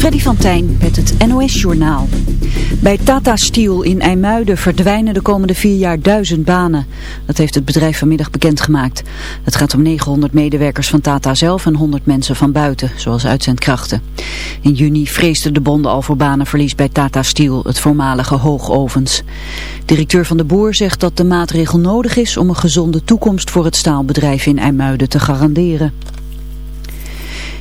Freddy van Tijn met het NOS-journaal. Bij Tata Steel in IJmuiden verdwijnen de komende vier jaar duizend banen. Dat heeft het bedrijf vanmiddag bekendgemaakt. Het gaat om 900 medewerkers van Tata zelf en 100 mensen van buiten, zoals uitzendkrachten. In juni vreesden de bonden al voor banenverlies bij Tata Steel, het voormalige hoogovens. Directeur van de Boer zegt dat de maatregel nodig is om een gezonde toekomst voor het staalbedrijf in IJmuiden te garanderen.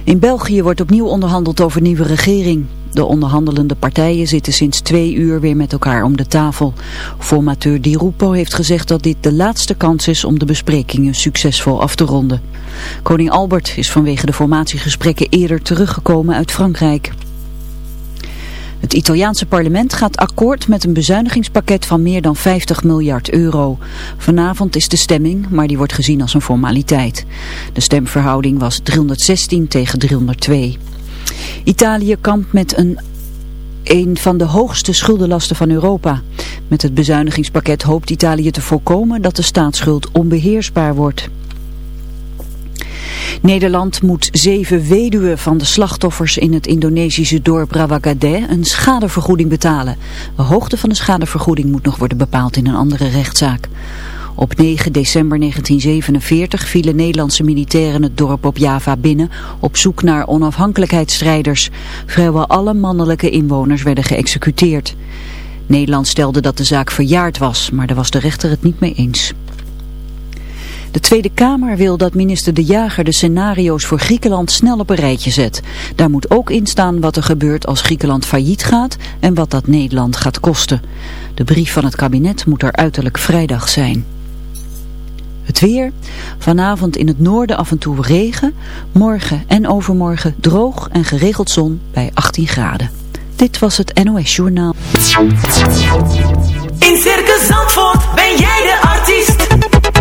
In België wordt opnieuw onderhandeld over nieuwe regering. De onderhandelende partijen zitten sinds twee uur weer met elkaar om de tafel. Formateur Di Rupo heeft gezegd dat dit de laatste kans is om de besprekingen succesvol af te ronden. Koning Albert is vanwege de formatiegesprekken eerder teruggekomen uit Frankrijk. Het Italiaanse parlement gaat akkoord met een bezuinigingspakket van meer dan 50 miljard euro. Vanavond is de stemming, maar die wordt gezien als een formaliteit. De stemverhouding was 316 tegen 302. Italië kampt met een een van de hoogste schuldenlasten van Europa. Met het bezuinigingspakket hoopt Italië te voorkomen dat de staatsschuld onbeheersbaar wordt. Nederland moet zeven weduwen van de slachtoffers in het Indonesische dorp Rawagade een schadevergoeding betalen. De hoogte van de schadevergoeding moet nog worden bepaald in een andere rechtszaak. Op 9 december 1947 vielen Nederlandse militairen het dorp op Java binnen op zoek naar onafhankelijkheidsstrijders. Vrijwel alle mannelijke inwoners werden geëxecuteerd. Nederland stelde dat de zaak verjaard was, maar daar was de rechter het niet mee eens. De Tweede Kamer wil dat minister De Jager de scenario's voor Griekenland snel op een rijtje zet. Daar moet ook in staan wat er gebeurt als Griekenland failliet gaat en wat dat Nederland gaat kosten. De brief van het kabinet moet er uiterlijk vrijdag zijn. Het weer. Vanavond in het noorden af en toe regen. Morgen en overmorgen droog en geregeld zon bij 18 graden. Dit was het NOS Journaal. In Circus Zandvoort ben jij de artiest.